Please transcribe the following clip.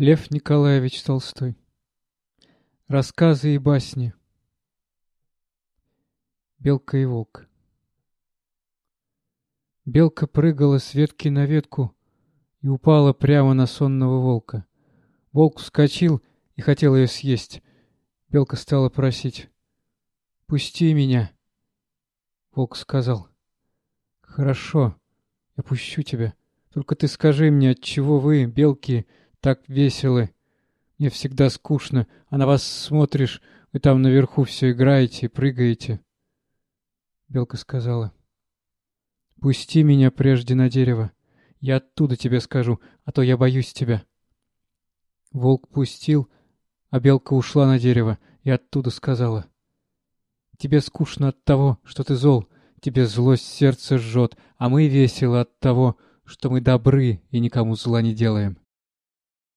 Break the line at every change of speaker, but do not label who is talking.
Лев Николаевич Толстой. Рассказы и басни. Белка и волк. Белка прыгала с ветки на ветку и упала прямо на сонного волка. Волк вскочил и хотел ее съесть. Белка стала просить. «Пусти меня!» Волк сказал. «Хорошо, я пущу тебя. Только ты скажи мне, отчего вы, белки, так веселы. Мне всегда скучно, а на вас смотришь, вы там наверху все играете и прыгаете. Белка сказала. Пусти меня прежде на дерево. Я оттуда тебе скажу, а то я боюсь тебя. Волк пустил, а белка ушла на дерево и оттуда сказала. Тебе скучно от того, что ты зол, тебе злость сердце жжет, а мы весело от того, что мы добры и никому зла не делаем.